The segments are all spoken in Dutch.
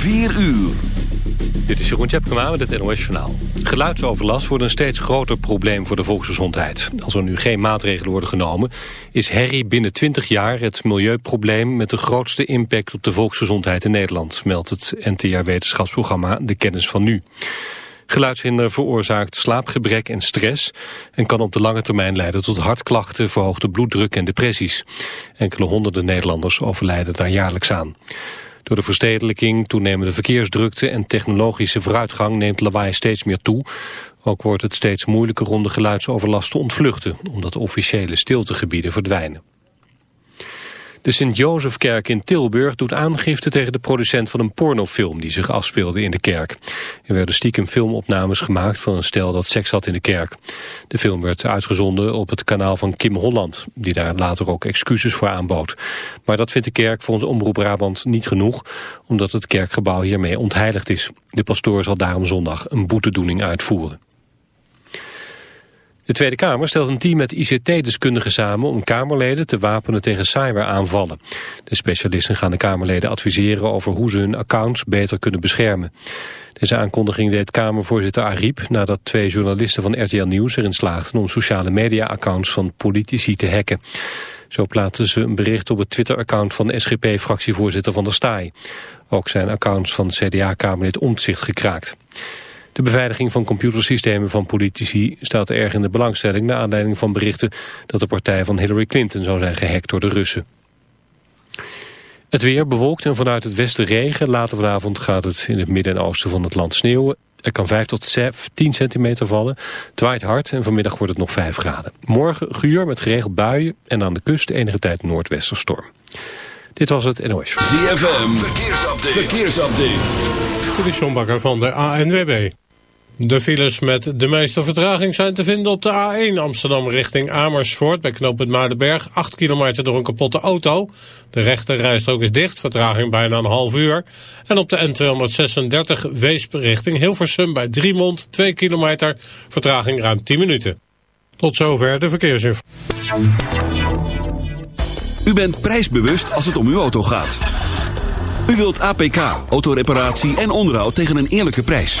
4 uur. Dit is Jeroen Tjepkema met het NOS Journaal. Geluidsoverlast wordt een steeds groter probleem voor de volksgezondheid. Als er nu geen maatregelen worden genomen... is herrie binnen 20 jaar het milieuprobleem... met de grootste impact op de volksgezondheid in Nederland... meldt het NTR-wetenschapsprogramma De Kennis van Nu. Geluidshinder veroorzaakt slaapgebrek en stress... en kan op de lange termijn leiden tot hartklachten, verhoogde bloeddruk en depressies. Enkele honderden Nederlanders overlijden daar jaarlijks aan. Door de verstedelijking, toenemende verkeersdrukte en technologische vooruitgang neemt lawaai steeds meer toe. Ook wordt het steeds moeilijker om de geluidsoverlast te ontvluchten, omdat officiële stiltegebieden verdwijnen. De Sint-Jozefkerk in Tilburg doet aangifte tegen de producent van een pornofilm die zich afspeelde in de kerk. Er werden stiekem filmopnames gemaakt van een stel dat seks had in de kerk. De film werd uitgezonden op het kanaal van Kim Holland, die daar later ook excuses voor aanbood. Maar dat vindt de kerk volgens Omroep Brabant niet genoeg, omdat het kerkgebouw hiermee ontheiligd is. De pastoor zal daarom zondag een boetedoening uitvoeren. De Tweede Kamer stelt een team met ICT-deskundigen samen om Kamerleden te wapenen tegen cyberaanvallen. De specialisten gaan de Kamerleden adviseren over hoe ze hun accounts beter kunnen beschermen. Deze aankondiging deed Kamervoorzitter Ariep nadat twee journalisten van RTL Nieuws erin slaagden om sociale media-accounts van politici te hacken. Zo plaatsten ze een bericht op het Twitter-account van SGP-fractievoorzitter Van der Staaij. Ook zijn accounts van CDA-kamerlid Omtzigt gekraakt. De beveiliging van computersystemen van politici staat erg in de belangstelling... naar aanleiding van berichten dat de partij van Hillary Clinton zou zijn gehackt door de Russen. Het weer bewolkt en vanuit het westen regen. Later vanavond gaat het in het midden en oosten van het land sneeuwen. Er kan 5 tot 10 centimeter vallen. Het waait hard en vanmiddag wordt het nog 5 graden. Morgen guur met geregeld buien en aan de kust enige tijd noordwesterstorm. Dit was het NOS. ZFM, verkeersupdate. verkeersupdate. De Sjombakker van de ANWB. De files met de meeste vertraging zijn te vinden op de A1 Amsterdam richting Amersfoort... bij knooppunt Muidenberg, 8 kilometer door een kapotte auto. De rechte rijstrook is dicht, vertraging bijna een half uur. En op de N236 Weesp richting Hilversum bij Driemond, 2 kilometer... vertraging ruim 10 minuten. Tot zover de verkeersinformatie. U bent prijsbewust als het om uw auto gaat. U wilt APK, autoreparatie en onderhoud tegen een eerlijke prijs.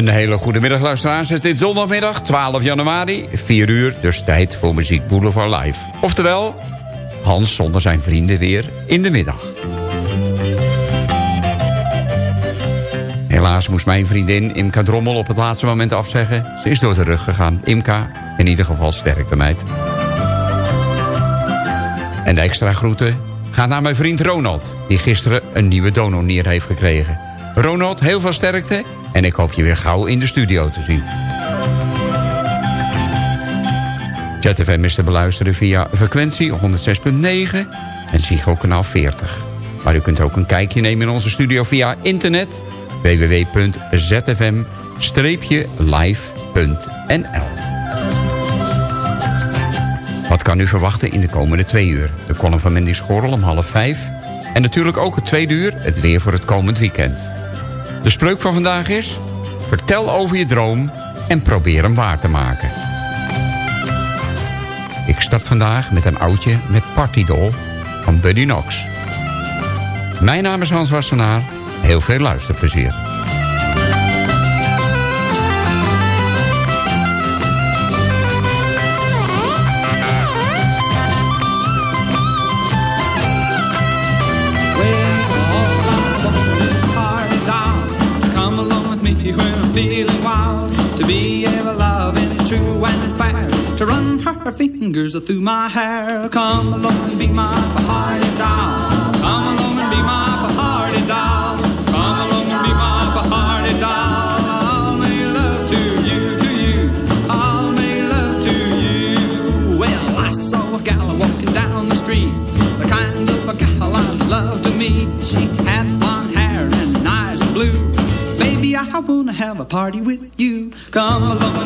Een hele goede middag luisteraars. Het is zondagmiddag 12 januari, 4 uur, dus tijd voor Muziek Boulevard Live. Oftewel, Hans zonder zijn vrienden weer in de middag. Helaas moest mijn vriendin Imka Drommel op het laatste moment afzeggen. Ze is door de rug gegaan. Imka, in ieder geval sterkte meid. En de extra groeten gaat naar mijn vriend Ronald... die gisteren een nieuwe dononier heeft gekregen. Ronald, heel veel sterkte en ik hoop je weer gauw in de studio te zien. ZFM is te beluisteren via frequentie 106.9 en Ziggo kanaal 40. Maar u kunt ook een kijkje nemen in onze studio via internet www.zfm-live.nl Wat kan u verwachten in de komende twee uur? De column van Mandy Schorrel om half vijf. En natuurlijk ook het tweede uur, het weer voor het komend weekend. De spreuk van vandaag is... Vertel over je droom en probeer hem waar te maken. Ik start vandaag met een oudje met Partydol van Buddy Knox. Mijn naam is Hans Wassenaar. Heel veel luisterplezier. fingers through my hair. Come along and be my party doll. Come along and be my party doll. Come along and be my party doll. I'll make love to you, to you. I'll make love to you. Well, I saw a gal walking down the street. The kind of a gal I love to meet. She had blonde hair and eyes blue. Baby, I wanna have a party with you. Come along.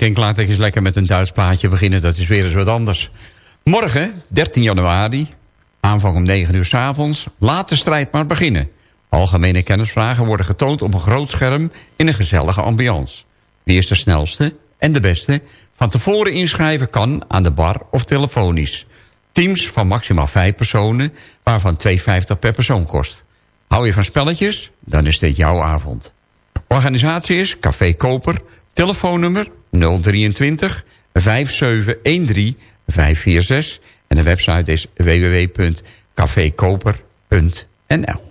denk laat ik eens lekker met een Duits plaatje beginnen. Dat is weer eens wat anders. Morgen, 13 januari, aanvang om 9 uur s avonds. Laat de strijd maar beginnen. Algemene kennisvragen worden getoond op een groot scherm in een gezellige ambiance. Wie is de snelste en de beste? Van tevoren inschrijven kan aan de bar of telefonisch. Teams van maximaal 5 personen, waarvan 2,50 per persoon kost. Hou je van spelletjes? Dan is dit jouw avond. Organisatie is Café Koper, telefoonnummer 023 5713 546. En de website is www.cafekoper.nl.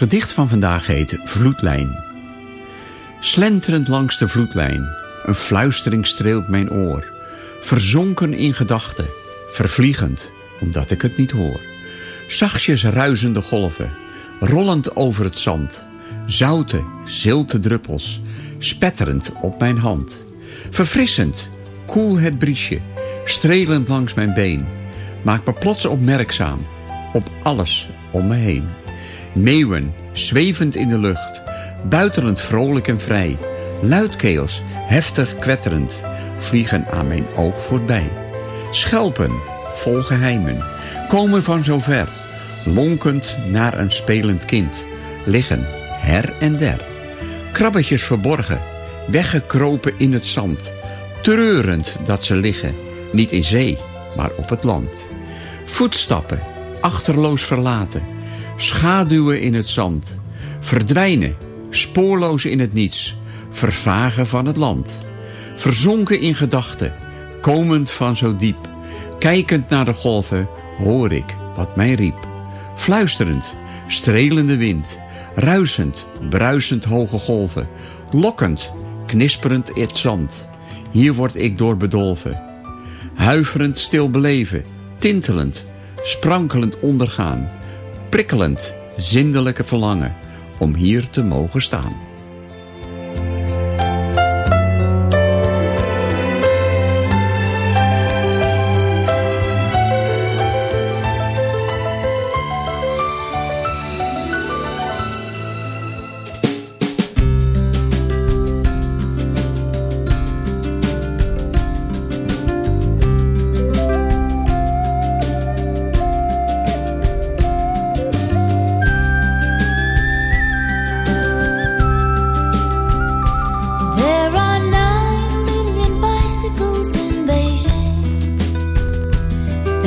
gedicht van vandaag heet Vloedlijn. Slenterend langs de vloedlijn, een fluistering streelt mijn oor. Verzonken in gedachten, vervliegend, omdat ik het niet hoor. Zachtjes ruisende golven, rollend over het zand. Zoute, zilte druppels, spetterend op mijn hand. Verfrissend, koel het briesje, strelend langs mijn been. Maakt me plots opmerkzaam, op alles om me heen. Meeuwen, zwevend in de lucht, buitelend vrolijk en vrij. Luidkeels, heftig kwetterend, vliegen aan mijn oog voorbij. Schelpen, vol geheimen, komen van zo ver. Lonkend naar een spelend kind, liggen her en der. Krabbetjes verborgen, weggekropen in het zand. Treurend dat ze liggen, niet in zee, maar op het land. Voetstappen, achterloos verlaten, schaduwen in het zand. Verdwijnen, spoorloos in het niets, vervagen van het land. Verzonken in gedachten, komend van zo diep. Kijkend naar de golven, hoor ik wat mij riep. Fluisterend, strelende wind, ruisend, bruisend hoge golven. Lokkend, knisperend het zand. Hier word ik door bedolven. Huiverend stil beleven, tintelend, sprankelend ondergaan. Prikkelend, zindelijke verlangen om hier te mogen staan.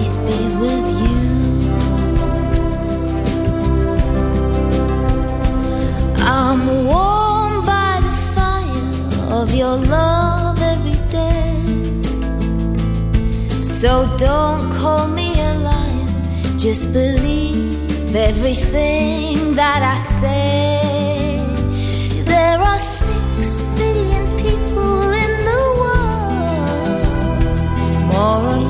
be with you. I'm warm by the fire of your love every day. So don't call me a liar, just believe everything that I say. There are six billion people in the world, more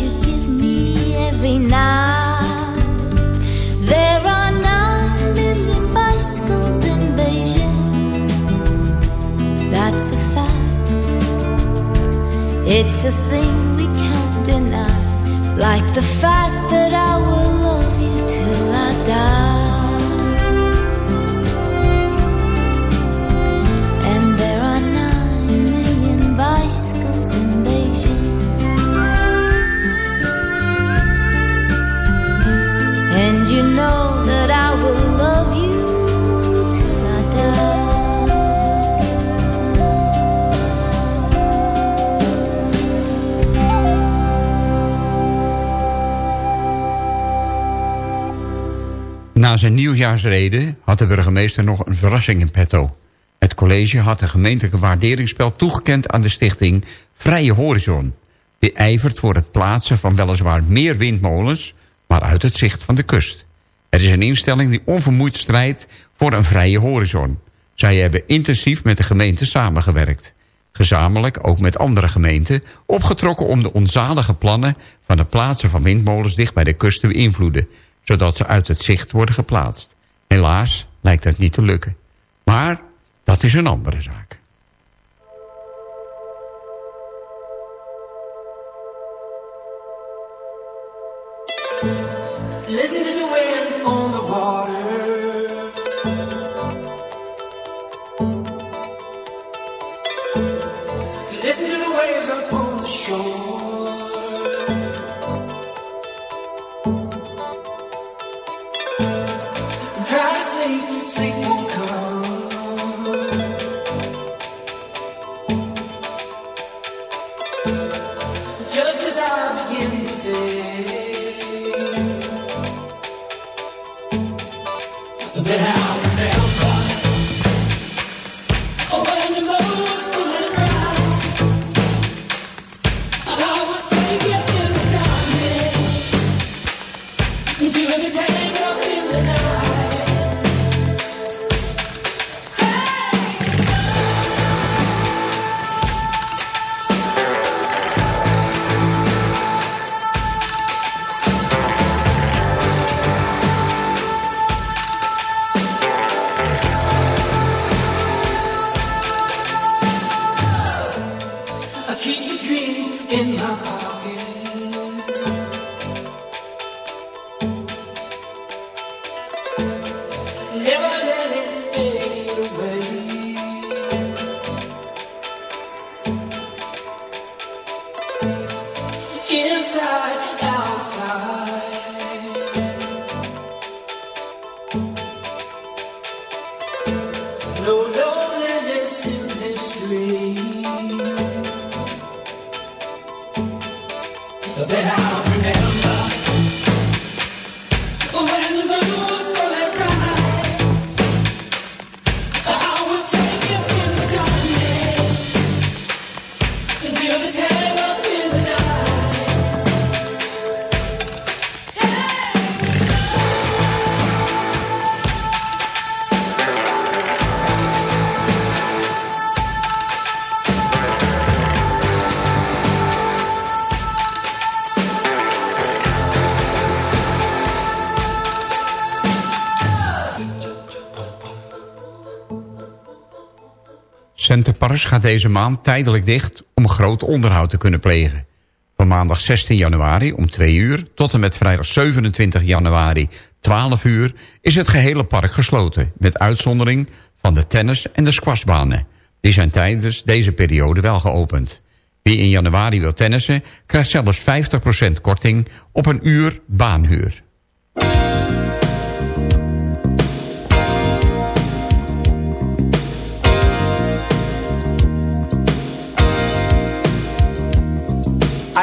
you give me every night. There are nine million bicycles in Beijing. That's a fact. It's a thing we can't deny, like the fact that I will zijn nieuwjaarsrede had de burgemeester nog een verrassing in petto. Het het college had een gemeentelijke waarderingsspel toegekend aan de stichting Vrije Horizon. Die ijvert voor het plaatsen van weliswaar meer windmolens, maar uit het zicht van de kust. Het is een instelling die onvermoeid strijdt voor een vrije horizon. Zij hebben intensief met de gemeente samengewerkt. Gezamenlijk, ook met andere gemeenten, opgetrokken om de onzalige plannen van het plaatsen van windmolens dicht bij de kust te beïnvloeden, zodat ze uit het zicht worden geplaatst. Helaas lijkt dat niet te lukken. Maar dat is een andere zaak. Listen to the on the. Listen to the waves up on the shore. sing Centerparks gaat deze maand tijdelijk dicht om groot onderhoud te kunnen plegen. Van maandag 16 januari om 2 uur tot en met vrijdag 27 januari 12 uur is het gehele park gesloten, met uitzondering van de tennis- en de squashbanen. Die zijn tijdens deze periode wel geopend. Wie in januari wil tennissen krijgt zelfs 50% korting op een uur baanhuur.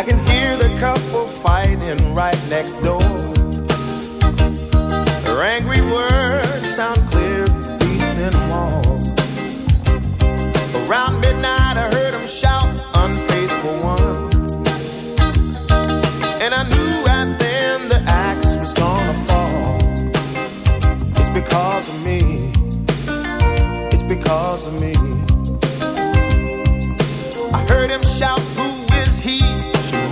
I can hear the couple fighting right next door. Their angry words sound clear through these thin walls. Around midnight, I heard them shout,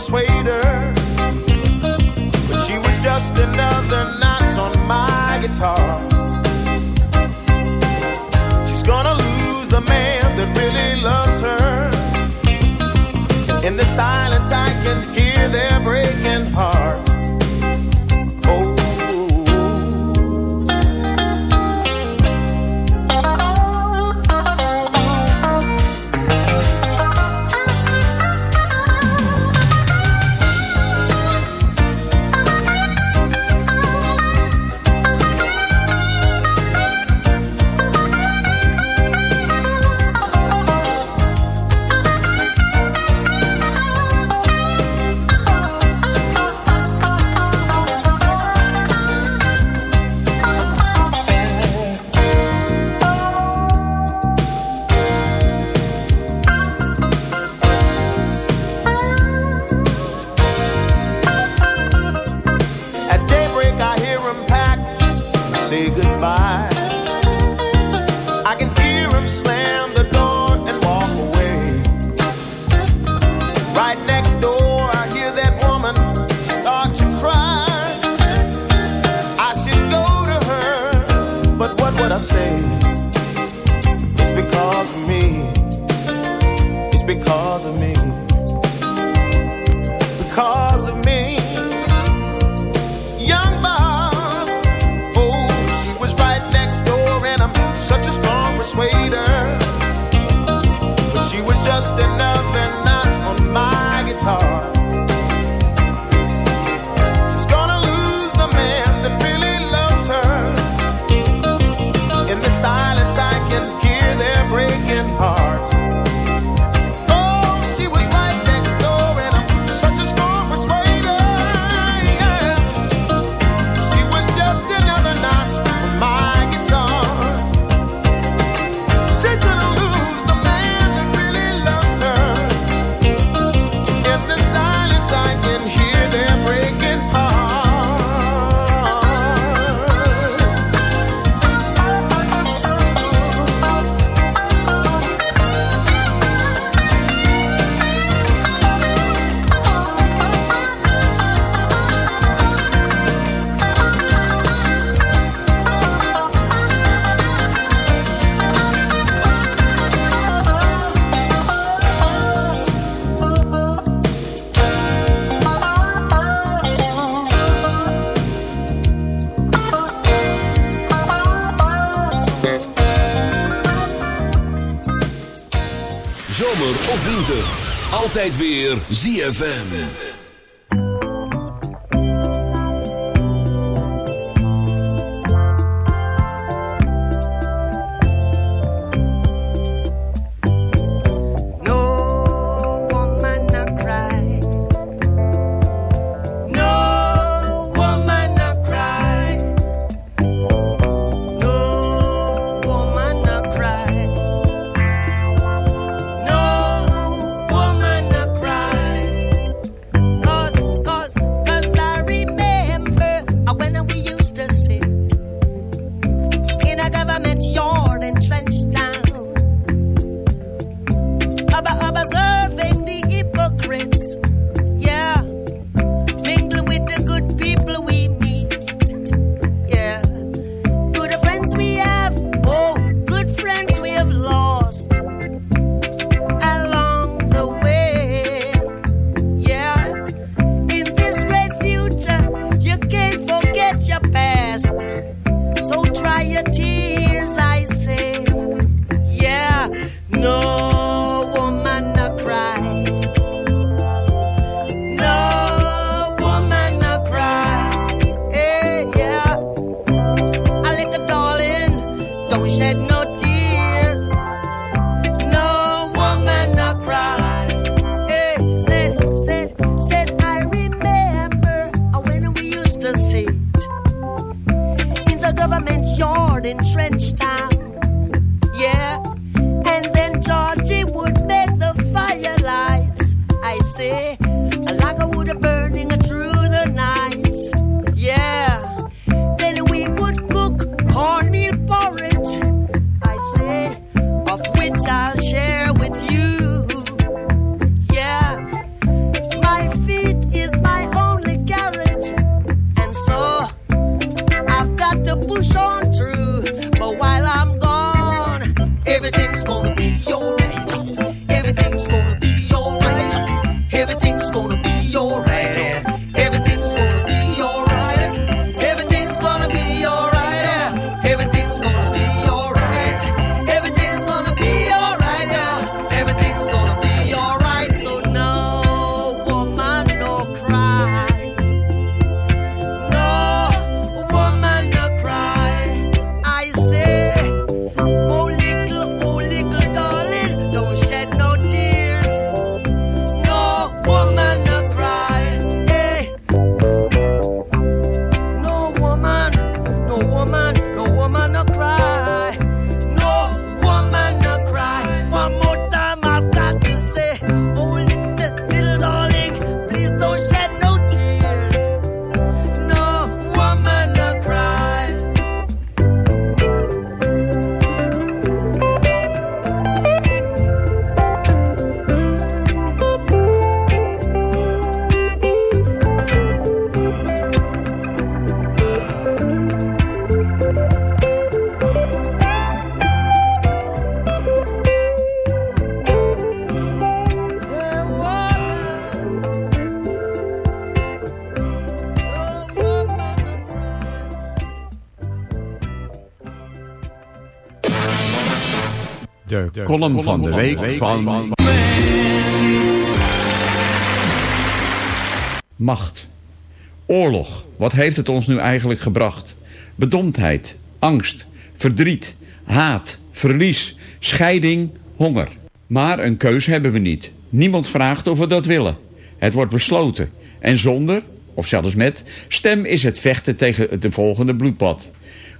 Strong persuader. But she was just another heart. Altijd weer ZFM. Column van de week van... Macht. Oorlog. Wat heeft het ons nu eigenlijk gebracht? Bedomdheid, angst, verdriet, haat, verlies, scheiding, honger. Maar een keus hebben we niet. Niemand vraagt of we dat willen. Het wordt besloten. En zonder, of zelfs met, stem is het vechten tegen de volgende bloedbad.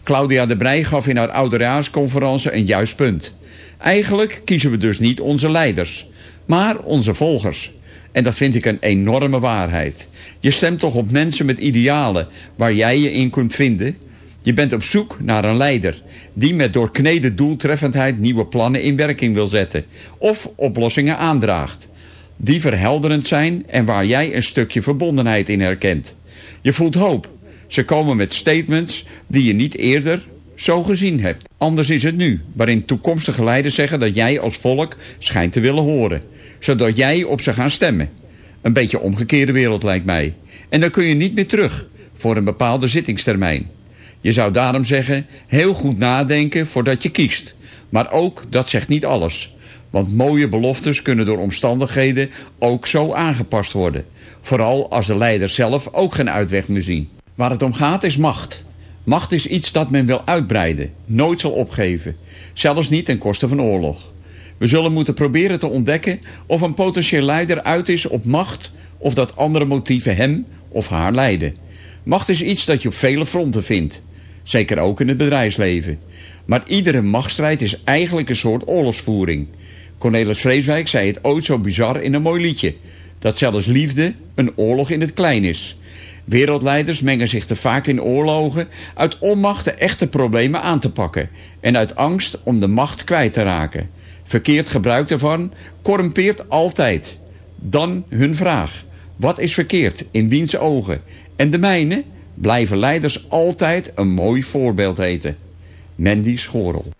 Claudia de Brij gaf in haar oudejaarsconferentie een juist punt. Eigenlijk kiezen we dus niet onze leiders, maar onze volgers. En dat vind ik een enorme waarheid. Je stemt toch op mensen met idealen waar jij je in kunt vinden? Je bent op zoek naar een leider die met doorkneden doeltreffendheid nieuwe plannen in werking wil zetten of oplossingen aandraagt. Die verhelderend zijn en waar jij een stukje verbondenheid in herkent. Je voelt hoop. Ze komen met statements die je niet eerder zo gezien hebt. Anders is het nu, waarin toekomstige leiders zeggen dat jij als volk schijnt te willen horen. Zodat jij op ze gaat stemmen. Een beetje omgekeerde wereld lijkt mij. En dan kun je niet meer terug voor een bepaalde zittingstermijn. Je zou daarom zeggen, heel goed nadenken voordat je kiest. Maar ook, dat zegt niet alles. Want mooie beloftes kunnen door omstandigheden ook zo aangepast worden. Vooral als de leider zelf ook geen uitweg meer zien. Waar het om gaat is macht. Macht is iets dat men wil uitbreiden, nooit zal opgeven. Zelfs niet ten koste van oorlog. We zullen moeten proberen te ontdekken of een potentieel leider uit is op macht... of dat andere motieven hem of haar leiden. Macht is iets dat je op vele fronten vindt. Zeker ook in het bedrijfsleven. Maar iedere machtsstrijd is eigenlijk een soort oorlogsvoering. Cornelis Vreeswijk zei het ooit zo bizar in een mooi liedje. Dat zelfs liefde een oorlog in het klein is. Wereldleiders mengen zich te vaak in oorlogen... uit onmacht de echte problemen aan te pakken... en uit angst om de macht kwijt te raken. Verkeerd gebruik daarvan corrumpeert altijd. Dan hun vraag. Wat is verkeerd in wiens ogen? En de mijne blijven leiders altijd een mooi voorbeeld heten. Mandy Schorel.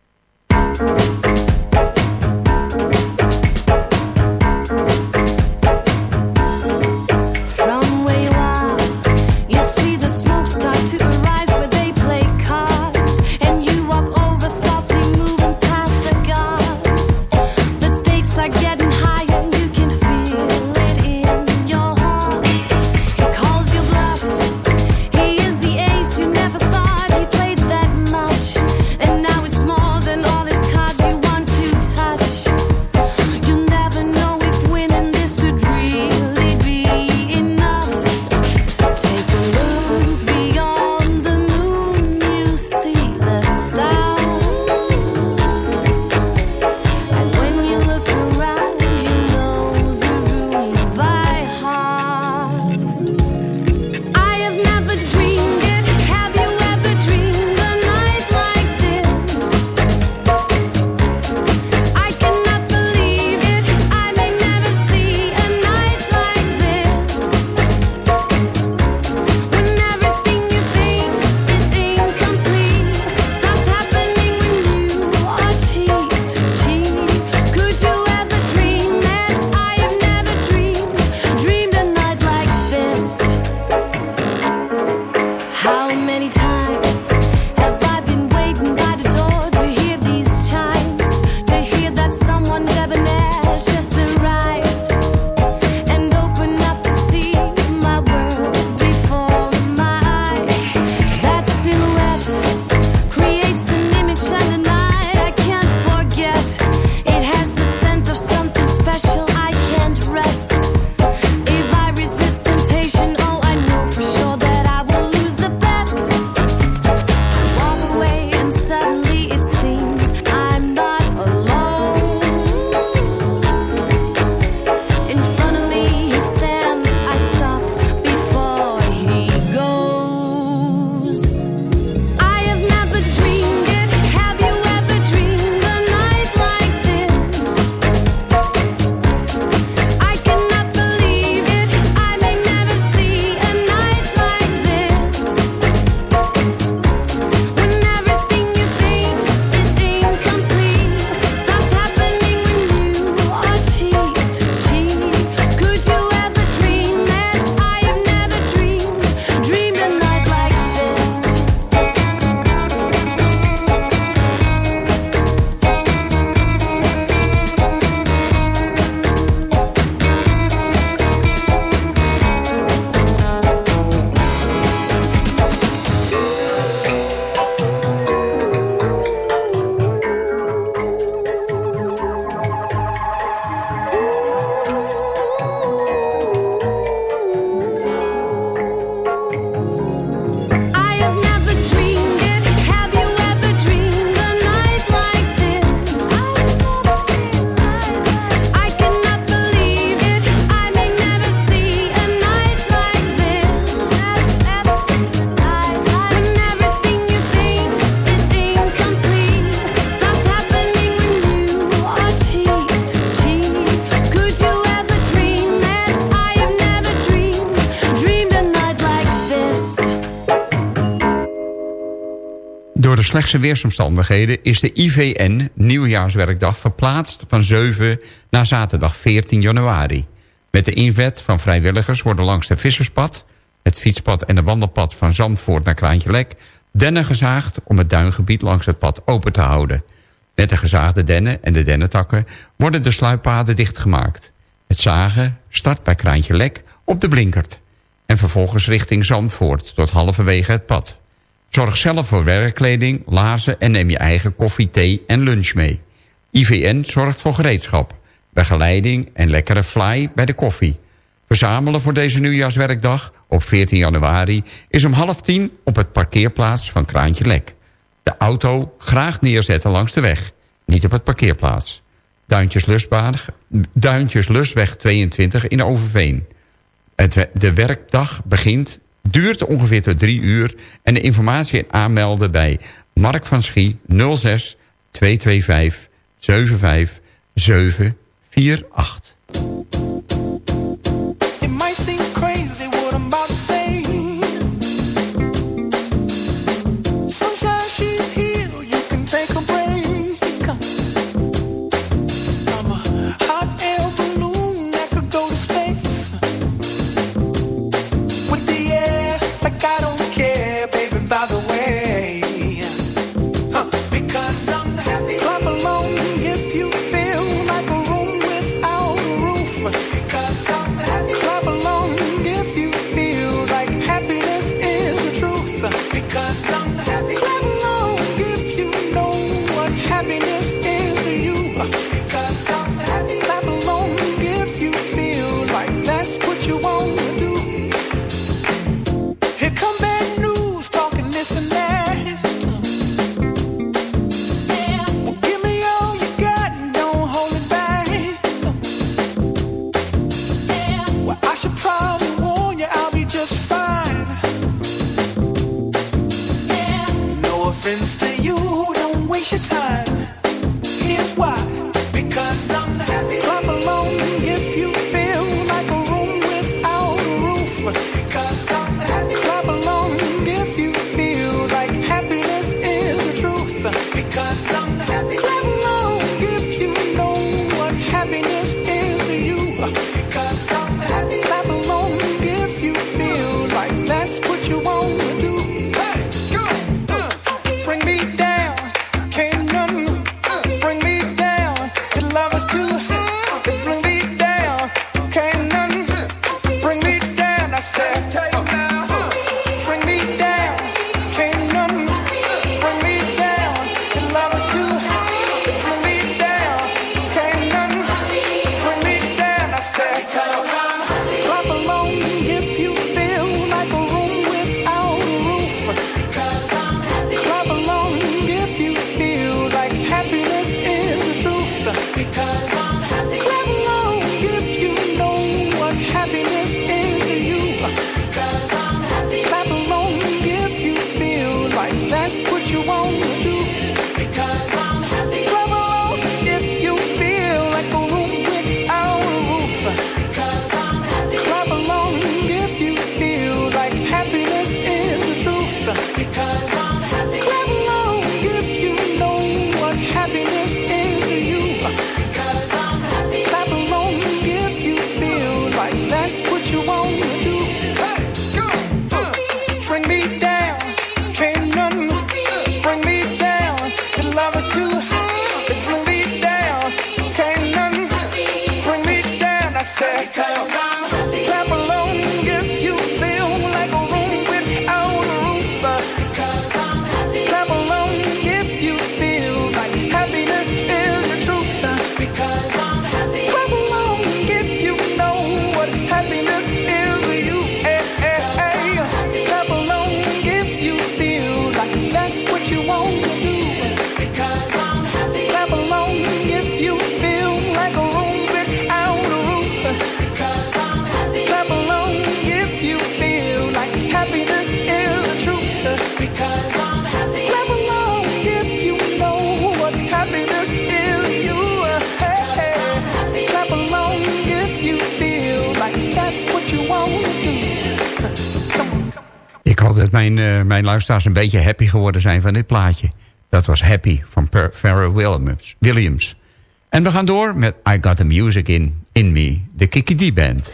slechtste weersomstandigheden is de IVN nieuwjaarswerkdag verplaatst van 7 naar zaterdag 14 januari. Met de invet van vrijwilligers worden langs het Visserspad, het fietspad en de wandelpad van Zandvoort naar Kraantjelek dennen gezaagd om het duingebied langs het pad open te houden. Met de gezaagde dennen en de dennetakken worden de sluippaden dichtgemaakt. Het zagen start bij Kraantjelek op de Blinkert en vervolgens richting Zandvoort tot halverwege het pad. Zorg zelf voor werkkleding, lazen en neem je eigen koffie, thee en lunch mee. IVN zorgt voor gereedschap, begeleiding en lekkere fly bij de koffie. Verzamelen voor deze nieuwjaarswerkdag op 14 januari is om half tien op het parkeerplaats van Kraantje Lek. De auto graag neerzetten langs de weg, niet op het parkeerplaats. Duintjes Lustweg 22 in Overveen. Het, de werkdag begint duurt ongeveer tot drie uur. En de informatie aanmelden bij Mark van Schie 06 225 75 748. dat mijn, eh, mijn luisteraars een beetje happy geworden zijn van dit plaatje. Dat was Happy van Pharrell Williams. En we gaan door met I Got The Music In, In Me, de Kiki D Band.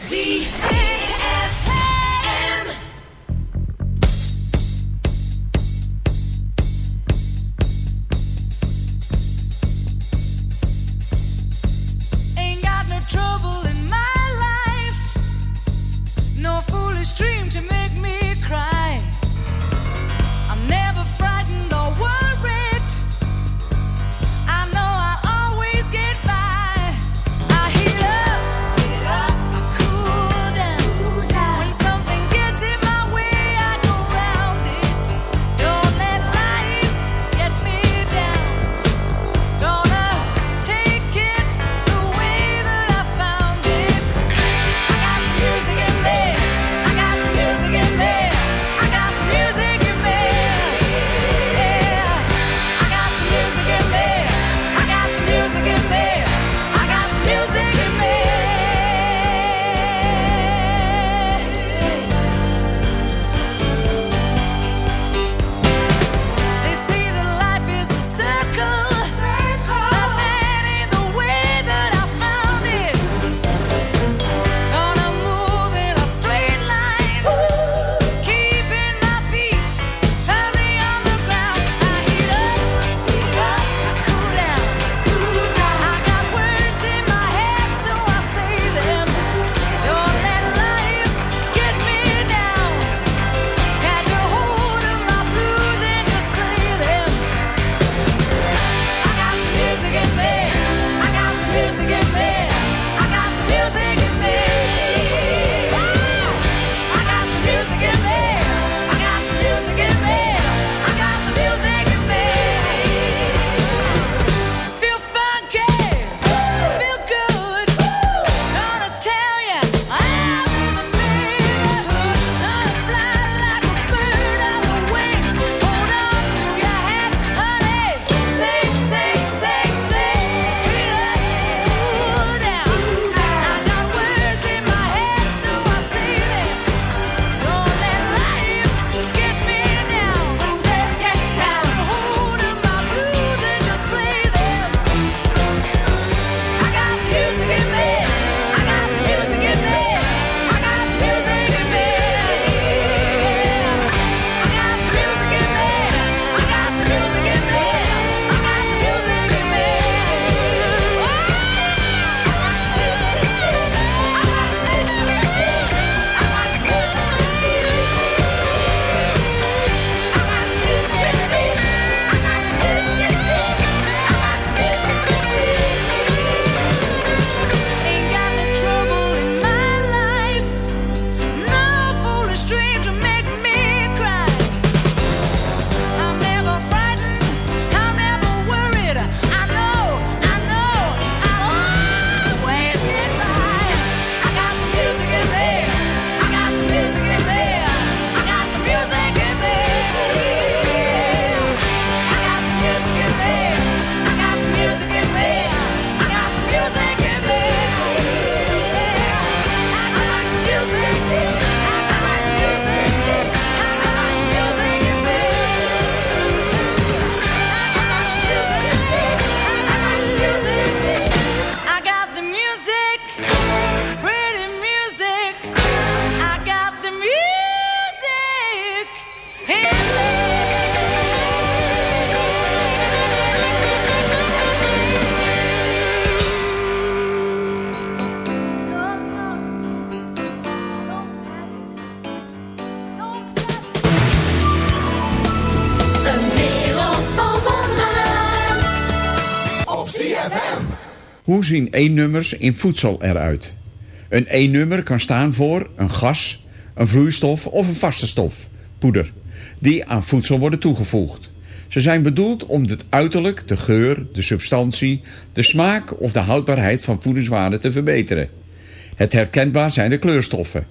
zien E-nummers in voedsel eruit? Een E-nummer kan staan voor een gas, een vloeistof of een vaste stof, poeder, die aan voedsel worden toegevoegd. Ze zijn bedoeld om het uiterlijk, de geur, de substantie, de smaak of de houdbaarheid van voedingswaarde te verbeteren. Het herkenbaar zijn de kleurstoffen.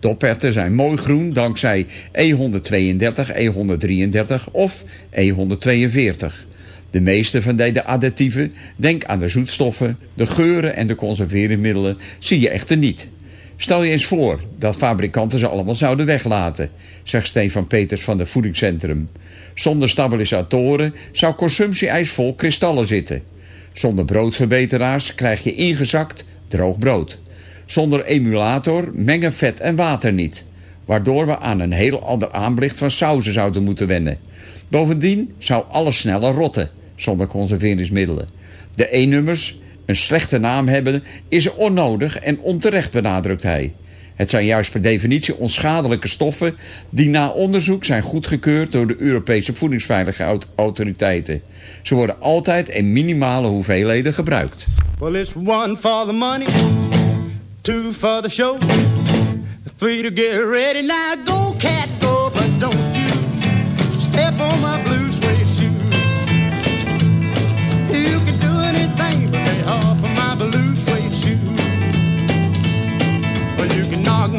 Dopperten zijn mooi groen dankzij E132, E133 of E142. De meeste van deze additieven, denk aan de zoetstoffen, de geuren en de conserveringsmiddelen, zie je echter niet. Stel je eens voor dat fabrikanten ze allemaal zouden weglaten, zegt Stefan Peters van het Voedingscentrum. Zonder stabilisatoren zou consumptieijs vol kristallen zitten. Zonder broodverbeteraars krijg je ingezakt droog brood. Zonder emulator mengen vet en water niet, waardoor we aan een heel ander aanblicht van sauzen zouden moeten wennen. Bovendien zou alles sneller rotten zonder conserveringsmiddelen. De E-nummers een slechte naam hebben is onnodig en onterecht benadrukt hij. Het zijn juist per definitie onschadelijke stoffen... die na onderzoek zijn goedgekeurd door de Europese voedingsveiligheidsautoriteiten. Ze worden altijd in minimale hoeveelheden gebruikt.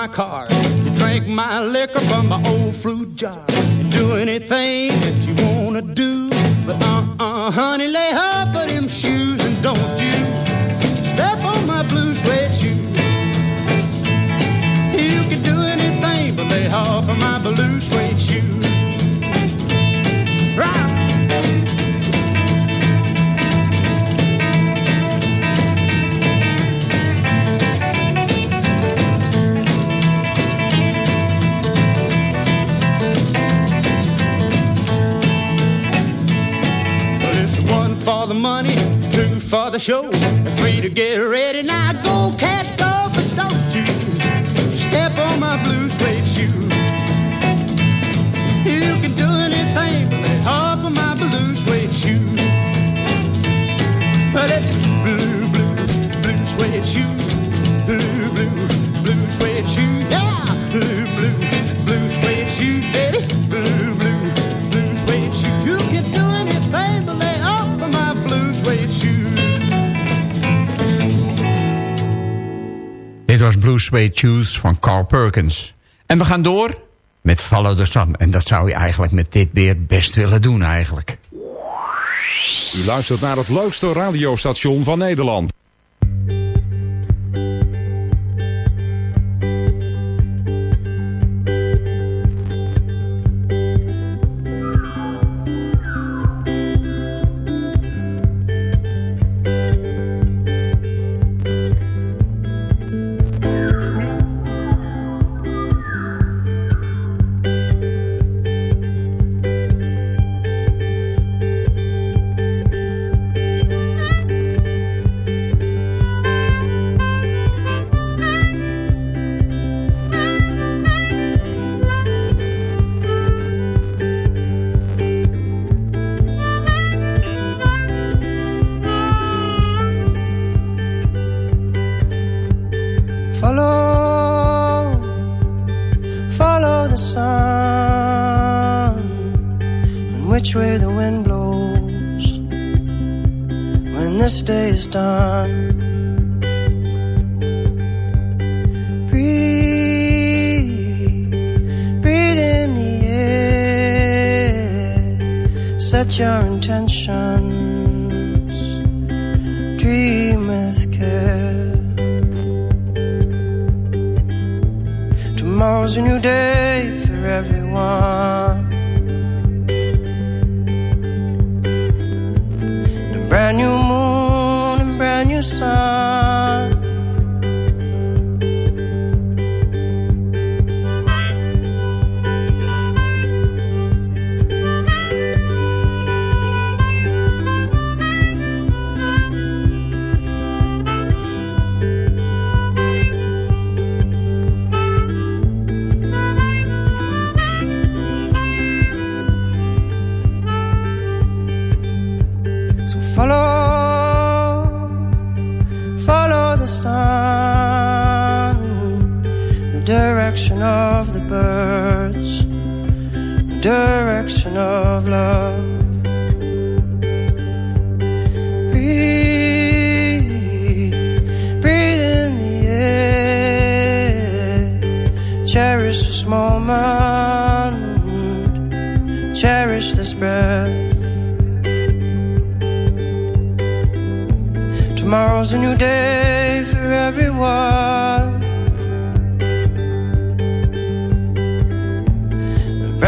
My car, drink my liquor from my old fruit jar, and do anything that you wanna do. But uh-uh, honey, lay off of them shoes and don't you step on my blue suede shoe. You can do anything but lay off of my blue the show, three to get ready. Now go, cat, go, Van Carl Perkins. En we gaan door met Follow the Sun. En dat zou je eigenlijk met dit weer best willen doen eigenlijk. U luistert naar het leukste radiostation van Nederland. Is done. Breathe, breathe in the air, set your intentions,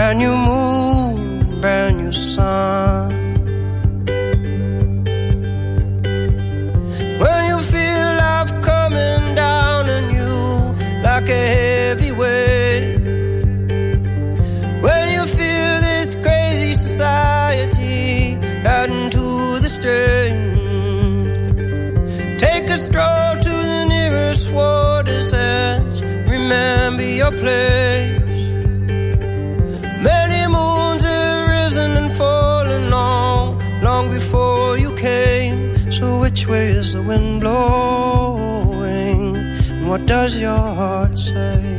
brand new moon, does your heart say?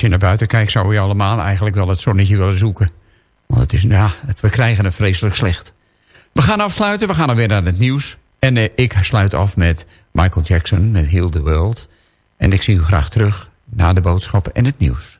Als je naar buiten kijkt zou je allemaal eigenlijk wel het zonnetje willen zoeken. Want het is, ja, het, we krijgen het vreselijk slecht. We gaan afsluiten, we gaan dan weer naar het nieuws. En eh, ik sluit af met Michael Jackson met Heal the World. En ik zie u graag terug na de boodschappen en het nieuws.